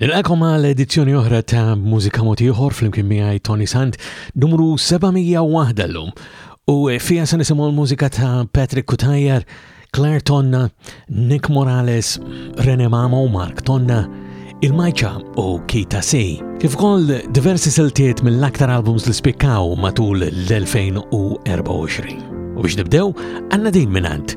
Nilqakom għal edizzjoni oħra ta' Mużika Mod Ieħor flimkien miegħi Tony Sant, numru 701 llum. U fija se nisimgħu l-mużika ta' Patrick Kutajer, Claire Tonna, Nick Morales, Rene Mamo, Mark Tonna, il-Majċa u Kita Sej. Kif ukoll diversi siltiet mill-aktar albums li spikkaw matul l-2024. U biex nibdew, għanna din minant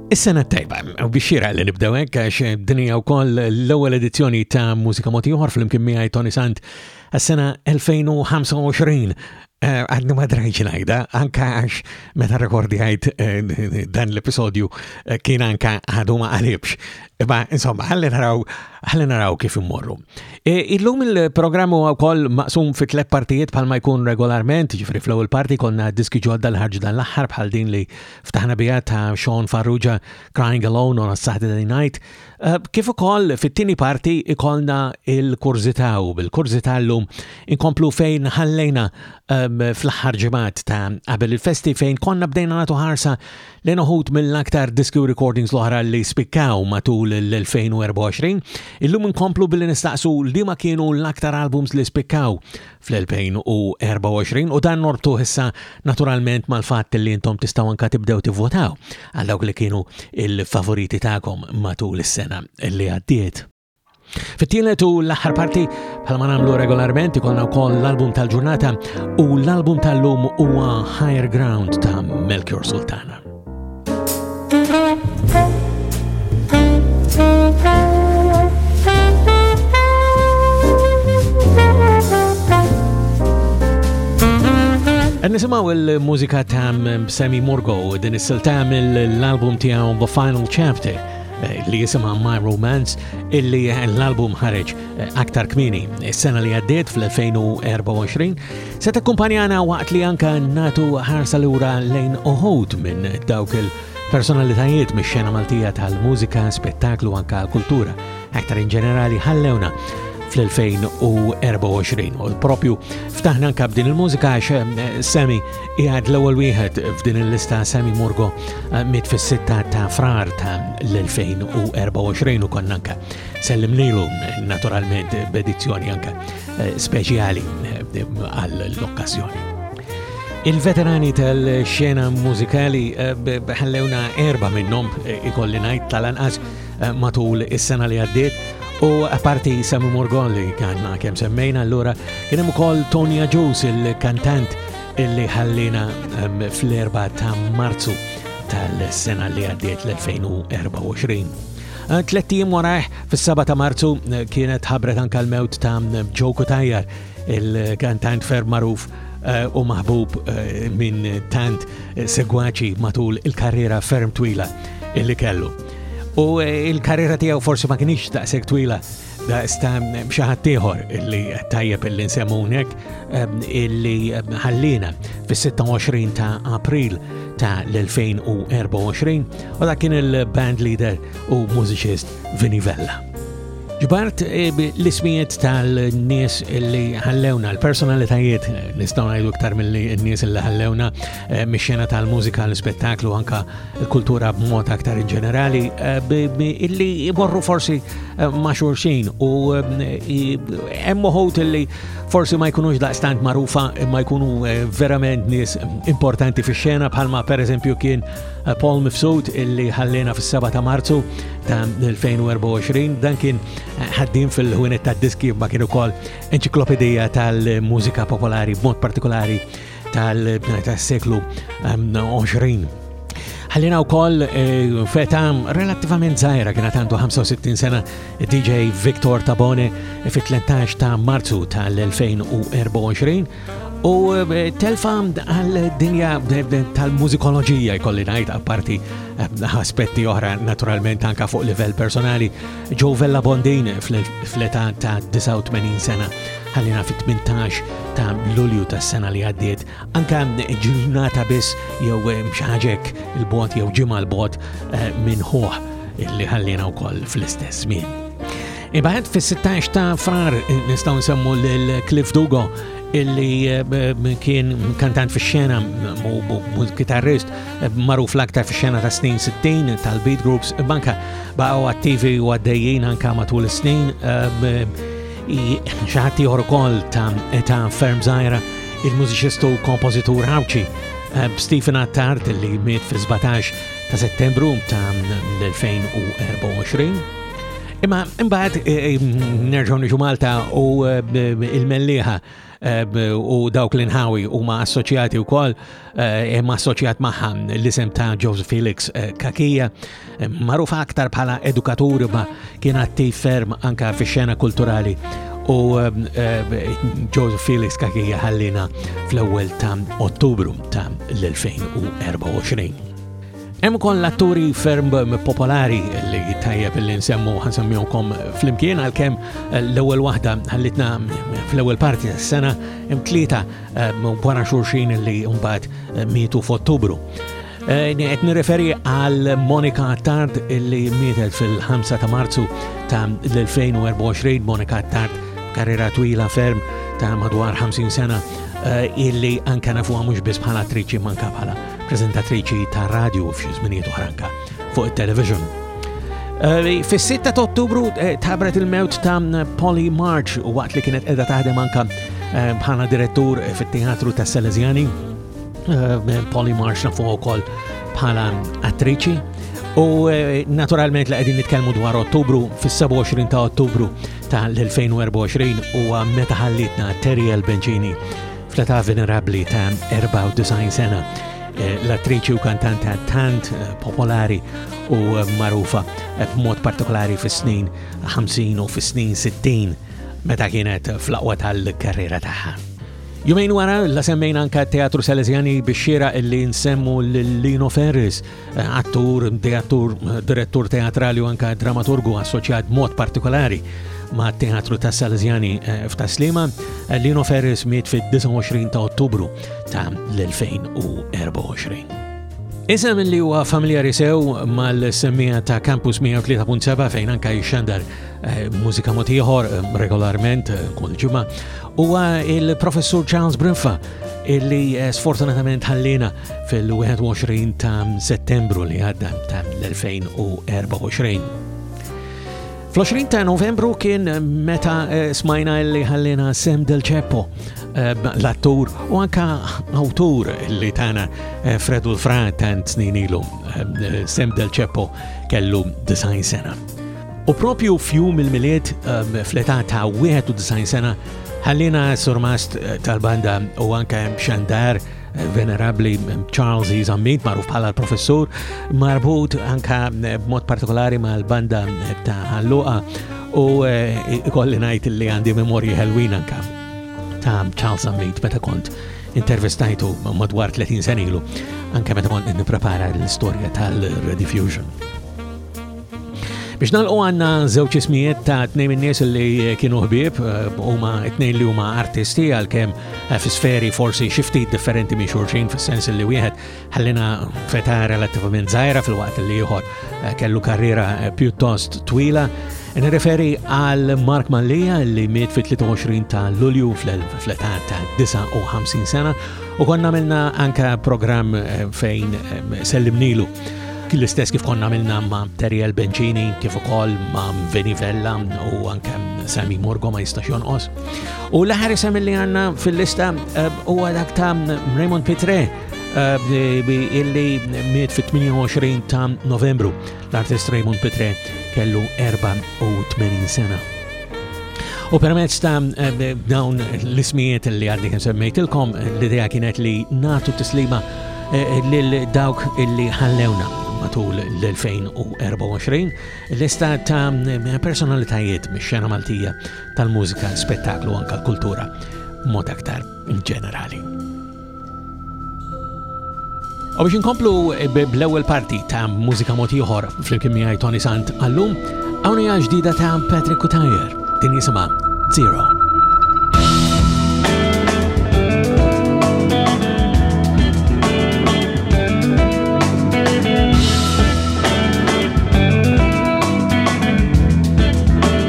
Is-sena tajba, u biex xira li nibdew hekk għax eh, din hija wkoll l-ewwel edizzjoni ta' Mużika Moti Oħor flimkien miegħi Tony Sant għas-sena 2025. Eh, għadni ma drajċi najda, anka għax meta rekordi għajt eh, dan l-episodju kien anka għadu ma għalibx. Iba, insomma, għalli naraw, għalli naraw kif immorru. Illum il-programmu għakoll maqsum fi tlet partijiet bħal ma jkun regolarment, ġifri fl-ewwel parti konna diski ġodda l-ħarġ dan l-aħħar bħal din li Ftaħna biha ta' Sean Farrugia Crying Alone on a Saturday Night, eh, kif ukoll fit-tieni parti ikolna il-kurżità u bil-kurżità llum inkomplu fejn ħallejna ehm, fl-aħħar ġimgħat ta' qabel il-festi fejn konna bdejna nagħtu ħarsa lejn uħud mill-aktar diski recordings l-oħra li spikkaw matul l-2024. Illum inkomplu billi nistaqsu li ma kienu l-aktar albums li spikkaw fl-2024 u dan norbtuh issa naturalment mal-fatt li intom tistgħu anka tibdew tivvotaw għal dawk li kienu il-favoriti tagħkom matul is-sena li għaddiet. Fit-tielet u l-aħħar parti, bħalma nagħmlu regolarment, ikollna wkoll l-album tal-ġurnata u l-album tal-lum huwa Higher Ground ta' Melchior Sultana. Nisimaw il-mużika ta' Sammy Morgo din is-silta mill-album tiegħu The Final Chapter eh, li jisimha My Romance illi l-album ħareġ eh, aktar kmini s-sena li għaddiet fl-2024 Se takkumpanjana waqt li anka natu ħarsa lura lejn uħud minn dawk il-personalitajiet mix-xena Maltija tal-mużika, spettaklu anka kultura. Aktar in ġenerali ħallewna fl-2024. U propju ftaħna nkab din il-mużika għax eh, Sami jgħad l-ewwel wieħed f'din il-lista Sami Murgo eh, mit fis-6 ta' frar ta' l-2024 u konna Sellim lilu naturalment b'edizzjoni anke eh, speċjali eh, għall-okkazjoni. Il-veterani tal-xena mużikali eh, ħallewna erba minnhom ikolli ngħid tal-anqas matul is-sena li għaddiet U apparti Samu Morgon li kan ma kem semmejna allura kien hemm ukoll Tony Ajus il-kantant illi ħallina ehm, fl-4 ta' Marzu tal-sena li għaddiet l-2024. Tlett ijiem warajh, fis-7 ta' Marzu, kienet ħabbret anke l-mewt ta' Joe Cutajar, il-kantant ferm magħruf u maħbub minn tant segwaċi matul il-karriera ferm twila illi kellu. U il-karriera tiegħu forsi ma kienx daqshekk twila daqs ta' xi ħadd ieħor illi tajjeb illi nsemmu hekk ehm, illi ehm, ħallina fis-26 ta' April ta' l-2024 u dak kien il-band leader u mużiċist Vini Vella. Ġbart eh, l-ismijiet tal-nies li ħallewna, l-personalitajiet nistgħu ngħidu iktar mill-nies li ħallewna, Eh, mix-xena tal-mużika, l-spettaklu, anka kultura b'mod aktar in ġenerali, eh, illi jmorru forsi eh, ma' xurxin u hemm uħut illi forsi ma jkunux daqstant marufa ma jkunu verament nies importanti fix-xena bħalma pereżempju kien Paul Mifsud illi ħallina fis-7 ta' Marzu ta' 2024 dan kien ħaddim fil-ħwienet tad-diski ma kien ukoll enċiklopedija tal-mużika popolari b'mod partikolari tal-bna tas-seklu 20. Ħallina u koll eh, feta relativament zaħira kena tandu 65 sena DJ Victor Tabone fit-13 ta' marzu tal-2024 u eh, telfa għal-dinja eh, tal-muzikoloġija jkolli najt apparti aspetti oħra naturalment anka fuq livell personali Joe Vella Bondin fl-età ta' 89 sena Ħallina fit-18 ta' Lulju tas-sena li għaddiet, anke ġurnata biss jew xi ħaġa hekk il-bogħod jew ġimgħa l-bogħod eh, minn ħuħ li ħallina wkoll fl-istess żmien. Ibaħed fis-16 ta' frar eh, nistgħu nsemmu lil Cliff Dugo illi eh, kien kantant fi xena u kitarrist eh, maruf l-aktar fi xena ta' snin 60 tal-beat groups banka baqgħu attivi u għaddejjin anka matul is-snin eh, Xi ħadd ieħor ukoll ta' età ferm żgħira il-mużiċistu u kompożitur Ħawċi eh, Stephen Attard li miet fis-17 ta' Settembru ta' 2024. Imma imbagħad eh, eh, nerġgħu niġu Malta u il-melliħa u dawk l-inħawi huma assoċjati wkoll eh, imma assoċjat magħha l-isem ta' Joseph Felix eh, Kakija, eh, magħruf aktar bħala edukatur ma kien attiv ferm anka fix-xena kulturali u Joseph Felix Kakija ħallina fl-ewwel ta' Ottubru ta' l-2024. Hemm ukoll l-atturi ferm popolari li tajjeb li nsemmu ħansemmihomkom flimkien għalkemm eh, l-ewwel waħda ħallitna fl-ewwel parti tas-sena hemm tlieta eh, wara xulxin li mbagħad eh, mietu f'Ottubru. Qed nirreferi għal Monika Tard li mietet fil-5 ta' Marzu ta' l-2024 Monika Tard karriera twila ferm ta' madwar 50 sena illi anka nafuha mhux biss bħala attriċi manka bħala preżentatriċi ta' radju f'xi żminijiet oħra anka fuq it-television. Eh, Fis-6 ta' Ottubru eh, tabret il-mewt ta' Polly March u waqt li kienet qiegħda taħdem anka eh, bħala direttur fit-Teatru ta' Salesiani. Polly March nafu wkoll bħala attriċi U eh, naturalment li qegħdin nitkellmu dwar Ottubru fis-27 ta' Ottubru ta' l-2024 huwa meta ħallitna Terry Benċini Fl-età venerabbli ta' 94 sena, eh, l-attriċi u kantanta tant eh, popolari u eh, marufa b'mod partikolari fis-snin 50 u fis-snin 60 meta kienet fl-aqwa tal-karriera tagħha. Jumejn wara, la semmejna anka teatru Salesiani biex xira illi nsemmu l-Lino Ferris Attur, teattur, direttur teatrali u anka dramaturgu assoċjat mod partikolari ma' teatru ta' Salzjani eh, f'Taslima, eh, Lino Ferris miet fid-29 ta' Ottubru ta' l-2024. Isem li huwa familjari sew mal-semmija ta' Campus 103.7 fejn anka jxandar eh, mużika motiħor eh, regolarment eh, kull ġimma huwa il-professur Charles Brinfa illi sfortunatament ħallina fil-21 ta' Settembru li għadda ta' l-2024. Fl-20 ta' novembru kien meta eh, smajna li ħallina Sem Del Ceppo, eh, l-attur u anka autur li tana eh, Fredu l-Fra tant snin ilu. Sem Del Ceppo kellu design sena. U propju fjum il-miliet fl-età ta' 91 sena ħallina surmast tal-banda u anka xandar Venerabbli Charles E. Zammit, magħruf bħala l-professur, marbut anka b'mod partikolari mal-banda ta' Ħalluqa u eh, ikolli ngħid li għandi memorji ħelwin anka ta' Charles Zammit meta kont intervistajtu madwar 30 senilu anke meta kont nipprepara l-istorja tal-Rediffusion. Biex nalqu għanna zewċ ismijiet ta' tnejn nies li kienu ħbieb eh, huma tnejn li huma artisti għalkemm eh, fi sferi forsi xi ftit differenti minn xulxin fis-sens li wieħed ħallina feta relattivament żgħira fil-waqt li ieħor eh, kellu karriera eh, pjuttost twila. Nirreferi għal Mark Mallija li miet fit-23 ta' Lulju fl-età ta' 59 sena u konna għamilna anka programm fejn sellimnilu l-istess kif konna minna ma' Teriel Bencini, kif ukoll ma' Venivella u anke Sami Morgo ma' jistax jonqos. U l-aħħar isem li għanna fil-lista eh, huwa dak ta' Raymond Pitre eh, illi miet fit-28 ta' Novembru. L-artist Raymond Pitre kellu 84 sena. U permezz ta' eh, dawn l-ismijiet li għaddi kem semmejtilkom, l-idea kienet li natu tislima lil dawk illi ħallewna matul l-2024 l-istat ta' personalitajiet mix-xena Maltija tal-mużika, l-spettaklu anka l-kultura mod aktar ġenerali. U biex inkomplu bl-ewwel parti ta' mużika mod ieħor flimkien miegħi Tony Sant għallum, hawn hija ġdida ta' Patrick Kutajer din jisimha Zero.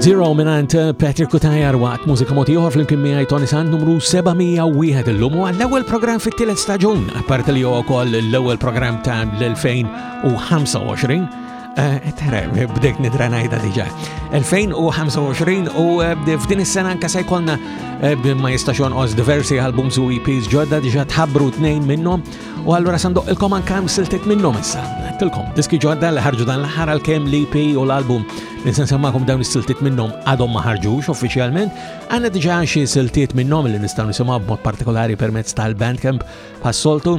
Zero minant eh, Patrick Kutajar waqt mużika motiħor fl-imkien miħaj Tony Sand numru 701 l-lum u għall-ewel program fit-tielet staġun, apparti li huwa wkoll l-ewel program ta' l-2025. Tere, bdejt nidra najda diġa. 2025 u eh, f'din is-sena anka se jkollna eh, ma jistax jonqos diversi albums u EPs ġodda diġa tħabbru tnejn minnhom u allura sandoq ilkom anka siltit minnhom issa. Tilkom, diski ġodda li ħarġu dan l-ħar għal-kem l-EP u l-album li se nsemmakom dawn is-siltiet minnhom għadhom ma ħarġux uffiċjalment, għandna diġà xi siltiet minnhom li nistgħu nisimgħu b'mod partikolari permezz tal-Bandcamp pas-soltu.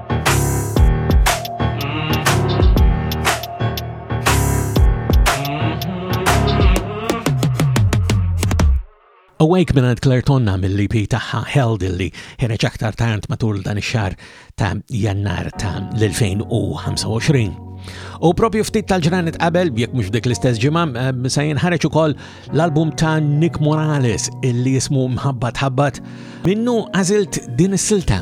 Awake minn Claire Tonna mill-EP taħħa Held illi ħereġ aktar tant matul dan ix-xar ta' jannar ta' l-2025. U propju ftit tal-ġranet qabel, jekk mhux dik l-istess ġimgħa, eh, se jinħareġ ukoll l-album ta' Nick Morales illi jismu Mħabbat Ħabbat minnu għażilt din is-silta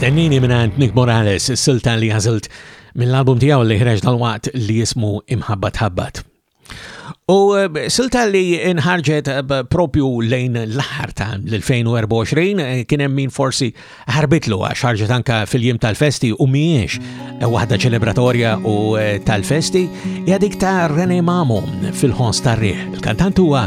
Stennini minant Nick Morales, silta li għazilt mill-album tijaw li ħreġ dal-waqt li jismu Imħabba Tħabbat. U eh, silta li inħarġet eh, propju lejn l-ħar ta' l-2024 eh, kienem min forsi ħarbitlu għax ħarġet anka fil-jim tal-festi u miex waħda ċelebratorja u tal-festi jadik ta' Rene Mamo fil-ħons tar-riħ. Il-kantant huwa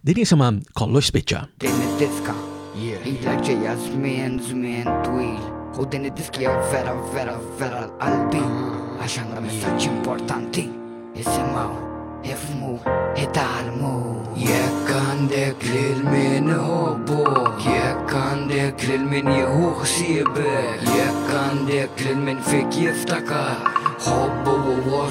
Din jisimha Kollox Spiċċa. Din id-diska jilek ġejja żmien żmien twil u din id-diski jew vera vera vera l-qalbi għax għandha messaġġ importanti jisimgħu ifmu italmu Jekk għandek lil min iħobbok Jekk għandek lil min jieħu ħsiebek Jekk għandek lil min fik jiftakar Ħobbu u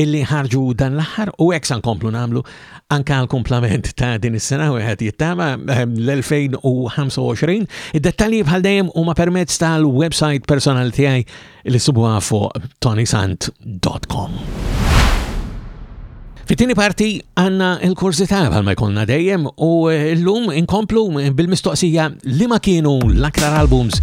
illi ħarġu dan l-aħħar u hekk san komplu nagħmlu anka l-kumplament ta' din is-sena wieħed jittama ehm, l-2025. Id-dettalji bħal dejjem huma permezz tal-website personali tiegħi li subuha fuq tonisant.com. Fittini parti għanna il-kurzita bħal ma jkollna dejjem u l-lum inkomplu bil-mistoqsija li ma kienu l-aktar albums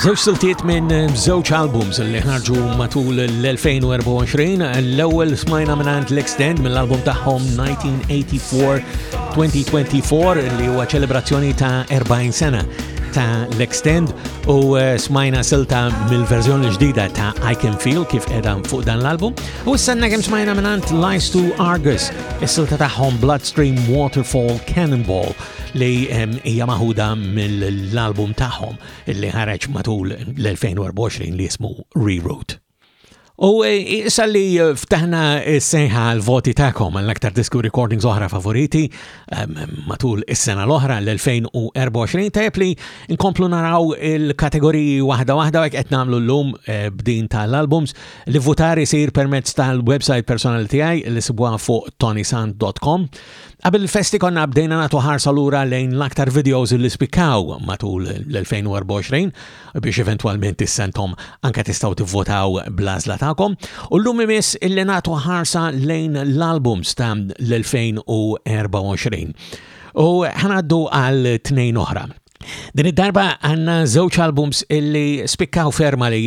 Żewġ siltiet minn żewġ albums li ħarġu matul l-2024, l-ewwel smajna minn l-Extend mill-album tagħhom 1984-2024 li huwa ċelebrazzjoni ta' 40 sena ta' l-Extend u eh, smajna silta mill-verżjoni ġdida ta' I Can Feel kif edha fuq dan l-album u s-sanna kem smajna minnant Lies to Argus is-silta tagħhom Bloodstream Waterfall Cannonball li hija maħuda mill-album tagħhom li ħareġ matul l-2024 li jismu Reroute. U e, issa li ftaħna s-sejħa l-voti ta'kom għall-aktar disku recordings oħra favoriti matul is-sena l-oħra l-2024 tajb li nkomplu naraw il-kategoriji waħda waħda għek qed nagħmlu llum e, b'din tal-albums li votar isir permezz tal-website personali tiegħi li sibwa fuq tonisan.com Qabel il-festi konna bdejna nagħtu ħarsa lura lejn l-aktar videos li spikkaw matul l-2024 biex eventwalment tissentom anke tistgħu tivvotaw bl-għażla tagħkom u llum imiss illi nagħtu ħarsa lejn l-albums ta' l-2024. U ħanaddu għal tnejn oħra Din id-darba għanna żewġ albums illi spikkaw ferma li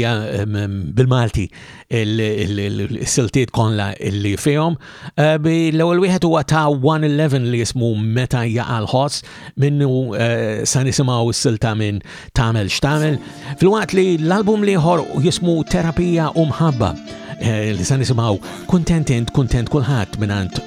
bil-Malti il-siltiet konla illi fihom. Eh, l-ewwel wieħed huwa ta' 111 li jismu Meta jaqal ħoss minnu eh, sa nisimgħu s-silta minn Tamel Xtamel. Filwaqt li l-album liħor jismu Terapija u Mħabba eh, li sa nisimgħu Kuntent Int Kuntent Kulħadd minn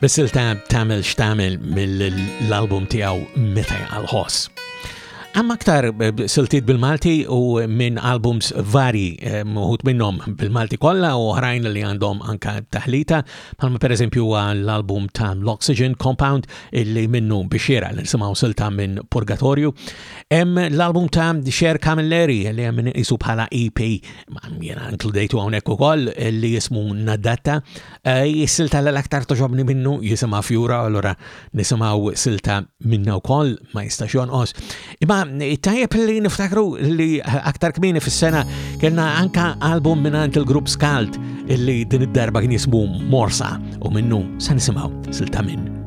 Bis-silta Tamil Xtamil mill-album tiegħu Meta għal-ħoss. Għamma aktar eh, siltiet bil-Malti u minn albums vari eh, muħut minnom bil-Malti kollha u oħrajn li għandhom anka taħlita, bħalma per eżempju l-album ta' l-Oxygen Compound illi minnu bixiera li nisimaw silta minn Purgatorju. Hemm l-album ta' Xer Camilleri li hemm isu bħala EP, ma' jiena inkludejtu hawnhekk ukoll li jismu Nadatta, Eh, silta l-aktar toġobni minnu jisima fjura, allora nisimaw silta minna u koll, ma jistax jonqos. Imma eh, tajjeb li niftakru li aktar kmini fis-sena kena anka album minnant il-grupp Skalt illi din id-darba kien jismu Morsa u minnu sa nisimaw silta minn.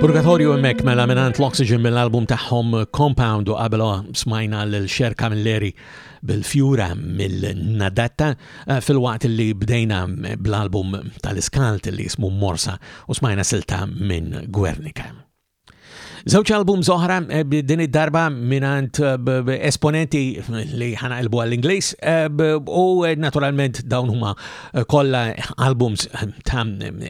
Purgatorju emmek mela minant l-Oxygen mill-album taħħom Compound u qabel smajna l-Xer Camilleri bil-fjura mill-nadatta eh, fil-waqt li bdejna bl-album tal-iskalt li jismu Morsa u smajna silta minn Guernica. Żewġ albums oħra eh, din id-darba minant eh, esponenti li ħana ilbu għall-Ingliż eh, u naturalment dawn huma kollha albums ta'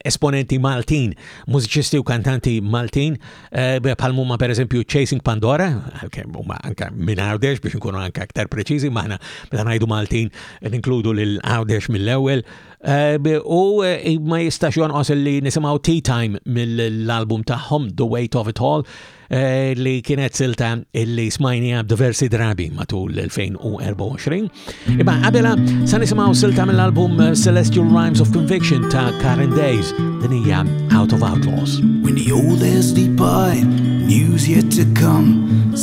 esponenti Maltin, mużiċisti u kantanti Maltin, bħal huma pereżempju Chasing Pandora, kemm huma anke minn Għawdex biex nkunu anke aktar preċiżi, maħna meta ngħidu Maltin ninkludu lil Għawdex mill-ewwel, U ma jistax jonqos li nisimaw Tea Time mill-album tagħhom The Weight of It All li kienet silta illi smajnija diversi drabi matul l-2024. Iba qabela sa nisimaw silta mill-album Celestial Rhymes of Conviction ta' Karen Days din hija Out of Outlaws. When the old is deep by, news yet to come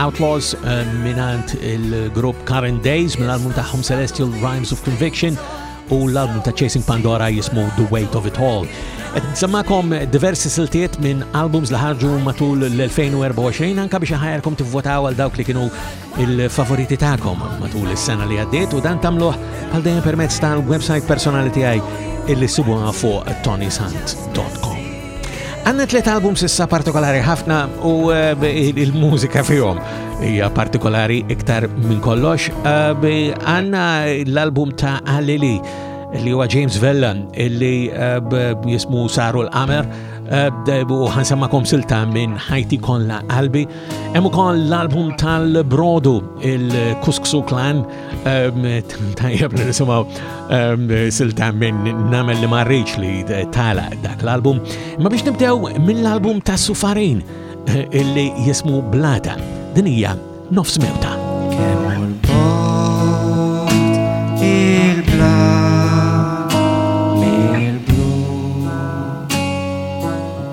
Outlaws eh, minant il-grupp Current Days mill-album tagħhom Celestial Rhymes of Conviction u l-album ta' Chasing Pandora jismu The Weight of It All. Sammakom diversi siltiet minn albums li ħarġu matul l-2024 anka biex ħajarkom tivvotaw għal dawk li kienu il-favoriti tagħkom matul is-sena li għaddiet u dan tamluħ bħal dejjem permezz tal-website personali tiegħi illi sibuha fuq tonysant.com. Għanna tlet album sissa partikolari ħafna u eh, il-mużika fihom hija partikolari iktar minn kollox. Eh, għanna l-album ta' Alili li huwa James Vella li eh, jismu Saru l-Amer u ħansemmakom silta minn ħajti kollha qalbi. Hemm ukoll l-album tal-Brodu il-Kusksu Clan Tajjeb li nisimaw silta minn namel li marriċ li tala dak l-album. Ma biex nibdew minn l-album ta' Sufarin eh, illi jismu Blata. Dinija nofs mewta.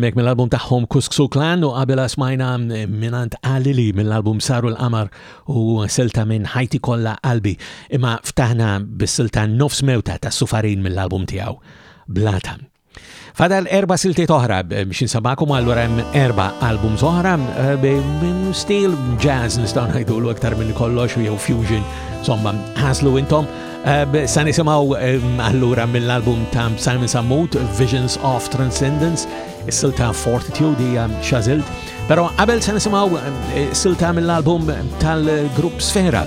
hemmhekk mill-album tagħhom Kusku Clan u qabel smajna eh, minant Alili mill-album Saru l-Qamar u silta minn ħajti kollha qalbi imma ftaħna bis-silta Nofs Mewta tas-Sufarin mill-album tiegħu. Blata. Fadal erba siltiet oħra biex nsabakum allura hemm erba album oħra stil jazz nistgħu ngħidulu aktar minn kollox jew fusion somma ħaslu intom. Sa nisimgħu allura mill-album ta' Simon Sammut Visions of Transcendence is-silta Fortitude hija xażilt. Però qabel sa nisimgħu silta mill-album tal-grupp Sfera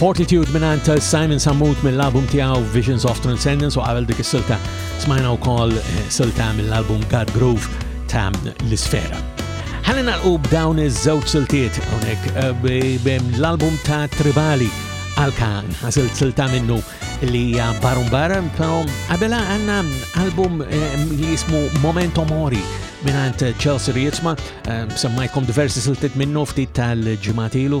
Fortitude minant Simon Sammut mill-album tiegħu Visions of Transcendence u qabel dik is-silta smajna wkoll eh, silta mill-album God Groove ta' l-Isfera. Ħalli nagħlqu b'dawn iż-żewġ siltiet hawnhekk eh, l-album ta' Tribali għalka ħasil silta minnu li hija Barum Bar, però qabela għandna album eh, li jismu Momento Mori minant Chelsea Rietzma, eh, semmajkom diversi siltiet minnu ftit tal-ġimatilu.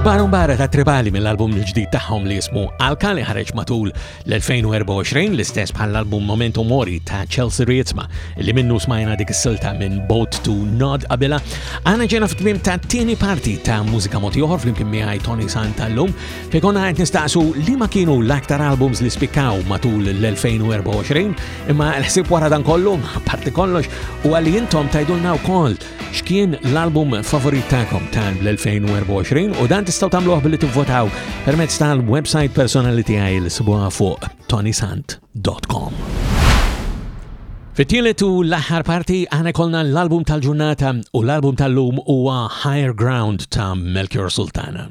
Barun barra ta' tribali mill-album l-ġdid tagħhom li jismu Alka li ħareġ matul l-2024 l-istess bħall-album Momento Mori ta' Chelsea Rietzma li minnu smajna dik is-silta minn Boat to Nod qabila. Għana ġena f'tmim ta' tieni parti ta' mużika moti oħor flimkien miegħi Tony Santa llum Ikonna qed nistaqsu li ma kienu l-aktar albums li spikkaw matul l-2024, imma l-ħsib wara dan kollu, parti kollox, u għalli jintom tajdulna u koll xkien l-album favorit ta'kom ta' l-2024 u dan tistaw tamluħ billi tivvotaw permezz tal-website personali tiegħi li sibuha fuq tonisant.com. Fit-tielet u l-aħħar parti għana kolna l-album tal-ġurnata u l-album tal-lum huwa Higher Ground ta' Melchior Sultana.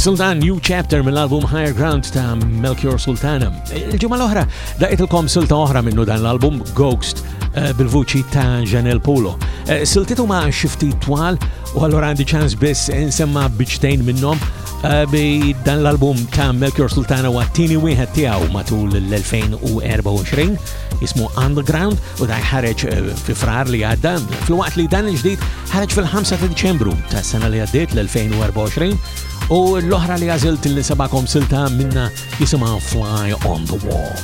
Sultan New Chapter mill-album Higher Ground ta' Melchior Sultana. Il-ġimgħa l-oħra daqitilkom silta oħra minnu dan l-album Ghost eh, bil-vuċi ta' Janel Polo. Eh, siltitu ma' xifti twal u għallura għandi ċans biss insemma biċtejn minnom eh, bi dan l-album ta' Melchior Sultana u għattini wieħed tiegħu matul l-2024. jismu Underground u daj ħareġ eh, fi frar li għadda fil-waqt li dan il-ġdid ħareġ fil-5 ta' Diċembru ta' sena li għaddiet l-2024 u l-oħra li għażilt li sabakom silta minna jisimha Fly on the Wall.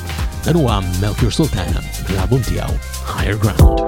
Dan huwa Melchior Sultana l-album tiegħu Higher Ground.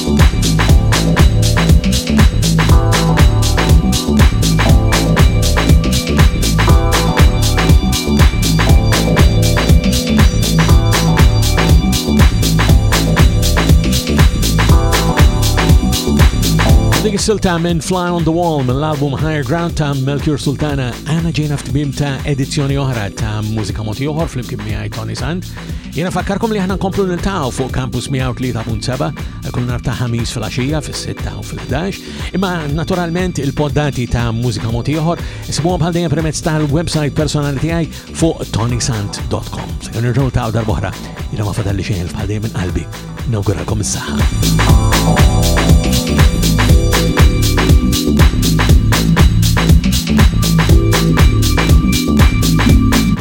silta minn Fly on the Wall minn l-album Higher Ground ta' Melchior Sultana għana ġejna f'tbim ta' edizzjoni oħra ta' mużika moti oħor fl-imkien miħaj Tony Sand. Jena fakkarkom li aħna nkomplu nintaw fuq Campus 103.7 kull nar ta' ħamis fil-axija fis-6 u fil-11, imma naturalment il-poddati ta' mużika moti oħor isibuhom bħal dejjem permezz tal-website personali tiegħi fuq tonisant.com. Se nerġgħu ta' darbohra, jiena ma fadalli xejn bħal dejjem minn qalbi. Nawguralkom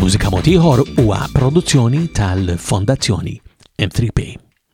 Mużika motiħor huwa produzzjoni tal-Fondazzjoni M3P.